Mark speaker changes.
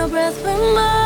Speaker 1: your breath when mine.